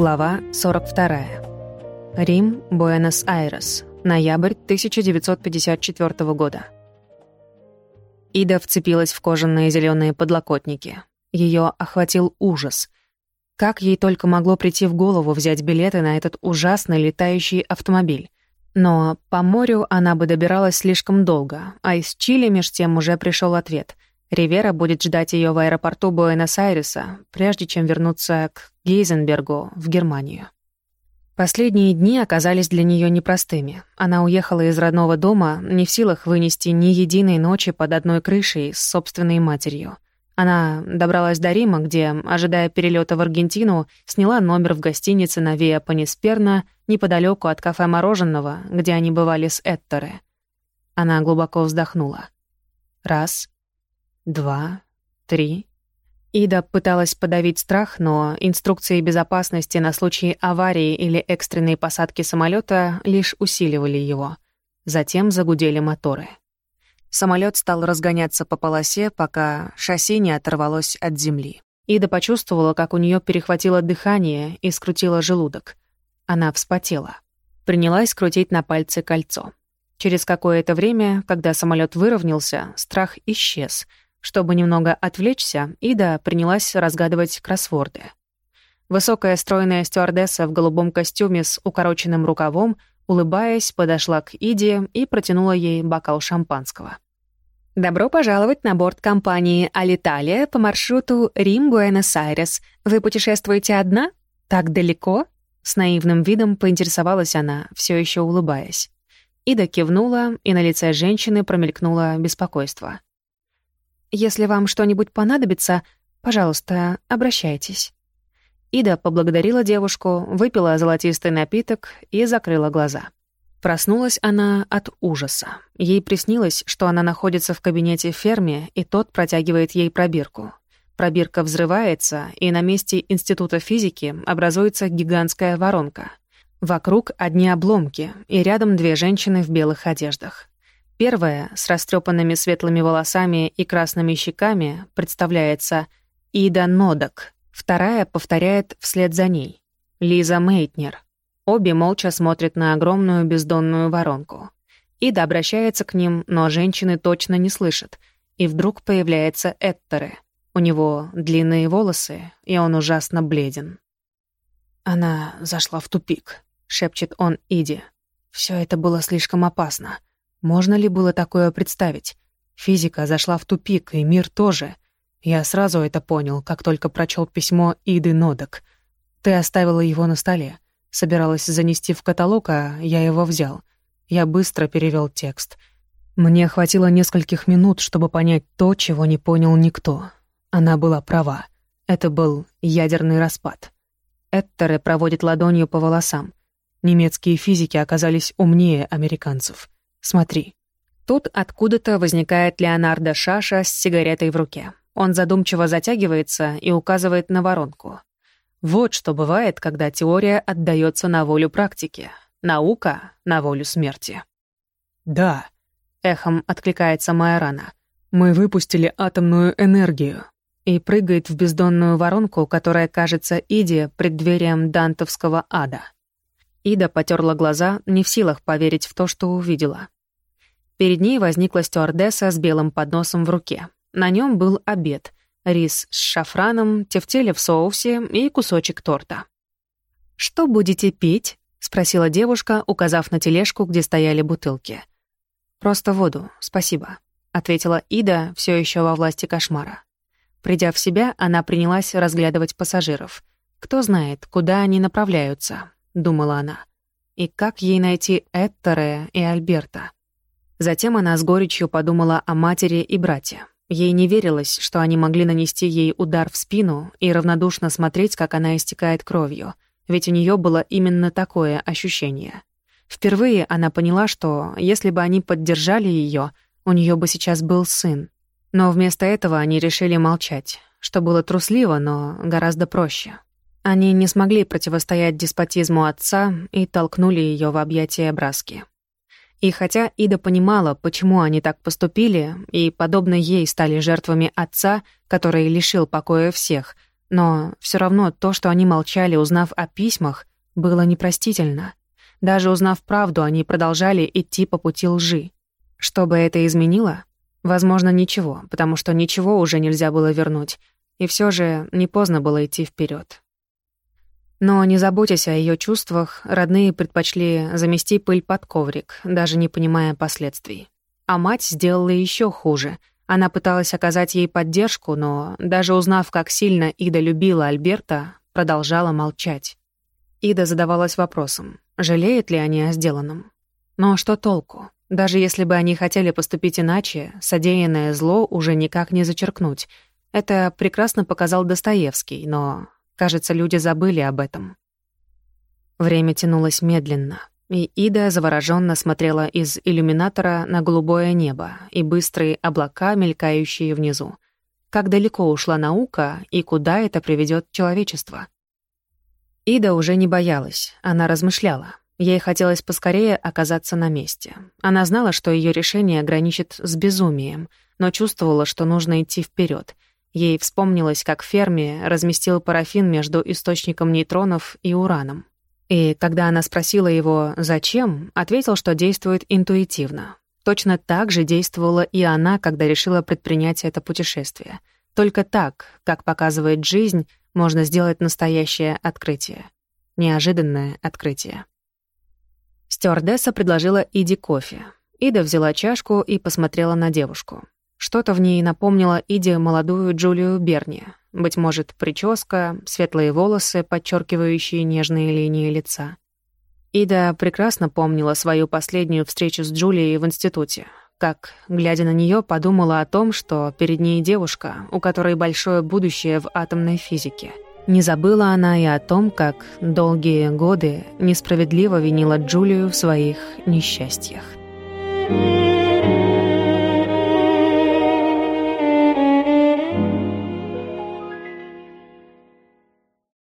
Глава 42. Рим, Буэнос-Айрес. Ноябрь 1954 года. Ида вцепилась в кожаные зеленые подлокотники. Ее охватил ужас. Как ей только могло прийти в голову взять билеты на этот ужасный летающий автомобиль? Но по морю она бы добиралась слишком долго, а из Чили меж тем уже пришел ответ. Ривера будет ждать ее в аэропорту Буэнос-Айреса, прежде чем вернуться к Гейзенбергу в Германию. Последние дни оказались для нее непростыми. Она уехала из родного дома, не в силах вынести ни единой ночи под одной крышей с собственной матерью. Она добралась до Рима, где, ожидая перелета в Аргентину, сняла номер в гостинице на Виа Панисперна неподалеку от кафе мороженого, где они бывали с Этторе. Она глубоко вздохнула. Раз, два, три. Ида пыталась подавить страх, но инструкции безопасности на случай аварии или экстренной посадки самолета лишь усиливали его. Затем загудели моторы. Самолет стал разгоняться по полосе, пока шасси не оторвалось от земли. Ида почувствовала, как у нее перехватило дыхание и скрутило желудок. Она вспотела. Принялась крутить на пальце кольцо. Через какое-то время, когда самолет выровнялся, страх исчез — чтобы немного отвлечься, Ида принялась разгадывать кроссворды. Высокая стройная стюардесса в голубом костюме с укороченным рукавом, улыбаясь, подошла к Иде и протянула ей бокал шампанского. «Добро пожаловать на борт компании «Алиталия» по маршруту Рим-Буэнос-Айрес. Вы путешествуете одна? Так далеко?» С наивным видом поинтересовалась она, все еще улыбаясь. Ида кивнула, и на лице женщины промелькнуло беспокойство. Если вам что-нибудь понадобится, пожалуйста, обращайтесь». Ида поблагодарила девушку, выпила золотистый напиток и закрыла глаза. Проснулась она от ужаса. Ей приснилось, что она находится в кабинете ферме, и тот протягивает ей пробирку. Пробирка взрывается, и на месте Института физики образуется гигантская воронка. Вокруг одни обломки, и рядом две женщины в белых одеждах. Первая, с растрепанными светлыми волосами и красными щеками, представляется Ида Нодок. Вторая повторяет вслед за ней. Лиза Мейтнер. Обе молча смотрят на огромную бездонную воронку. Ида обращается к ним, но женщины точно не слышат. И вдруг появляется Эттере. У него длинные волосы, и он ужасно бледен. «Она зашла в тупик», — шепчет он Иде. Все это было слишком опасно. Можно ли было такое представить? Физика зашла в тупик, и мир тоже. Я сразу это понял, как только прочел письмо Иды Нодок. Ты оставила его на столе. Собиралась занести в каталог, а я его взял. Я быстро перевел текст. Мне хватило нескольких минут, чтобы понять то, чего не понял никто. Она была права. Это был ядерный распад. Эттере проводит ладонью по волосам. Немецкие физики оказались умнее американцев. Смотри. Тут откуда-то возникает Леонардо Шаша с сигаретой в руке. Он задумчиво затягивается и указывает на воронку. Вот что бывает, когда теория отдается на волю практики. Наука — на волю смерти. «Да», — эхом откликается Майорана. «Мы выпустили атомную энергию» и прыгает в бездонную воронку, которая кажется Иде преддверием дантовского ада. Ида потерла глаза, не в силах поверить в то, что увидела. Перед ней возникла стюардесса с белым подносом в руке. На нем был обед — рис с шафраном, тефтели в соусе и кусочек торта. «Что будете пить?» — спросила девушка, указав на тележку, где стояли бутылки. «Просто воду, спасибо», — ответила Ида, все еще во власти кошмара. Придя в себя, она принялась разглядывать пассажиров. Кто знает, куда они направляются, — думала она. И как ей найти Эттере и Альберта? Затем она с горечью подумала о матери и брате. Ей не верилось, что они могли нанести ей удар в спину и равнодушно смотреть, как она истекает кровью, ведь у нее было именно такое ощущение. Впервые она поняла, что если бы они поддержали ее, у нее бы сейчас был сын. Но вместо этого они решили молчать, что было трусливо, но гораздо проще. Они не смогли противостоять деспотизму отца и толкнули ее в объятия Браски. И хотя Ида понимала, почему они так поступили, и, подобно ей, стали жертвами отца, который лишил покоя всех, Но все равно то, что они молчали, узнав о письмах, было непростительно. Даже узнав правду, они продолжали идти по пути лжи. Что бы это изменило? Возможно, ничего, потому что ничего уже нельзя было вернуть. И все же не поздно было идти вперед. Но, не заботясь о ее чувствах, родные предпочли замести пыль под коврик, даже не понимая последствий. А мать сделала еще хуже. Она пыталась оказать ей поддержку, но, даже узнав, как сильно Ида любила Альберта, продолжала молчать. Ида задавалась вопросом, жалеют ли они о сделанном. Но что толку? Даже если бы они хотели поступить иначе, содеянное зло уже никак не зачеркнуть. Это прекрасно показал Достоевский, но, кажется, люди забыли об этом. Время тянулось медленно. И Ида завороженно смотрела из иллюминатора на голубое небо и быстрые облака, мелькающие внизу. Как далеко ушла наука и куда это приведет человечество? Ида уже не боялась, она размышляла. Ей хотелось поскорее оказаться на месте. Она знала, что ее решение граничит с безумием, но чувствовала, что нужно идти вперед. Ей вспомнилось, как Ферми разместил парафин между источником нейтронов и ураном. И когда она спросила его «зачем?», ответил, что действует интуитивно. Точно так же действовала и она, когда решила предпринять это путешествие. Только так, как показывает жизнь, можно сделать настоящее открытие. Неожиданное открытие. Стюардесса предложила Иде кофе. Ида взяла чашку и посмотрела на девушку. Что-то в ней напомнило Иде молодую Джулию Берни, быть может, прическа, светлые волосы, подчеркивающие нежные линии лица. Ида прекрасно помнила свою последнюю встречу с Джулией в институте, как, глядя на нее, подумала о том, что перед ней девушка, у которой большое будущее в атомной физике. Не забыла она и о том, как долгие годы несправедливо винила Джулию в своих несчастьях.